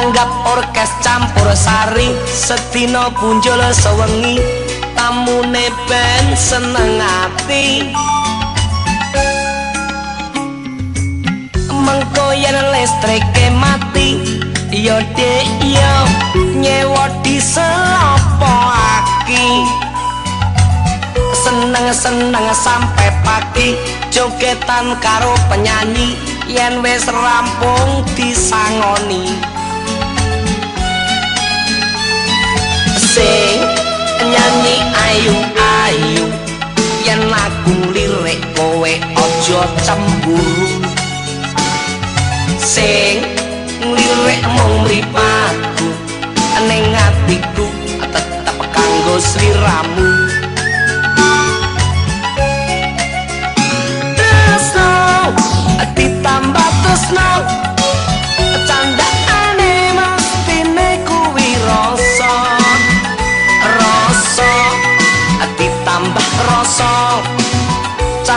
nanggap orkes campur sari sedina punjul sewengi tamune ben seneng ati. Mengko yen listrike mati yo dek yo nyewa di selopo aki. Seneng-seneng sampai pagi jogetan karo penyanyi yen wis rampung disangoni ayu ayu yen lagu lirik kowe aja cemburu. Sing lirik mung mripatku ning atiku tetep kanggo sliramu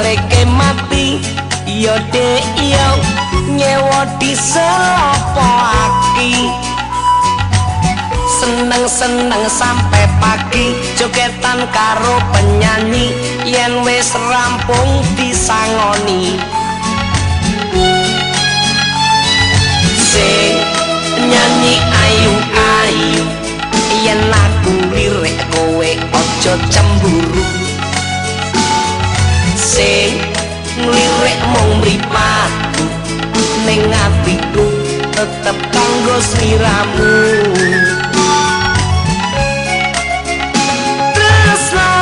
Listrike mati yo dek yo nyewa di aki. Seneng seneng sampai pagi jogetan karo penyanyi yen wis rampung disangoni. Sing nyanyi ayu ayu yen lagu lirik kowe ojo cemburu sing nglirik mung mripatku ning atiku tetep kanggo sliramu. Tresno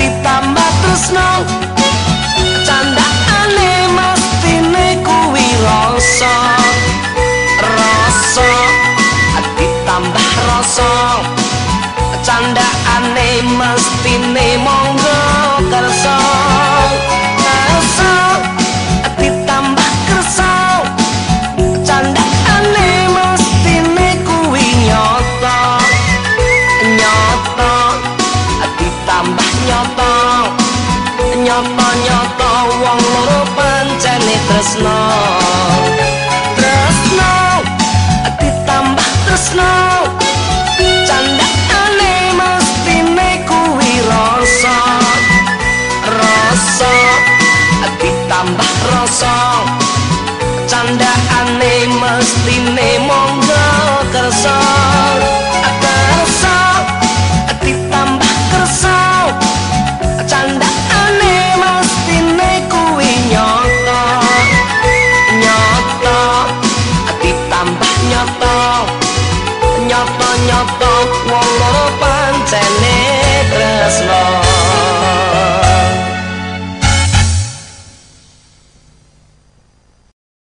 ditambah tresno. Candakane mestine kuwi rasa. Rasa ditambah rasa. Candakane mestine monggo kersa nyata-nyata wong loro pancene tresno. Tresno ditambah tresno ditambah rasa candakane mestine monggo kersa kersa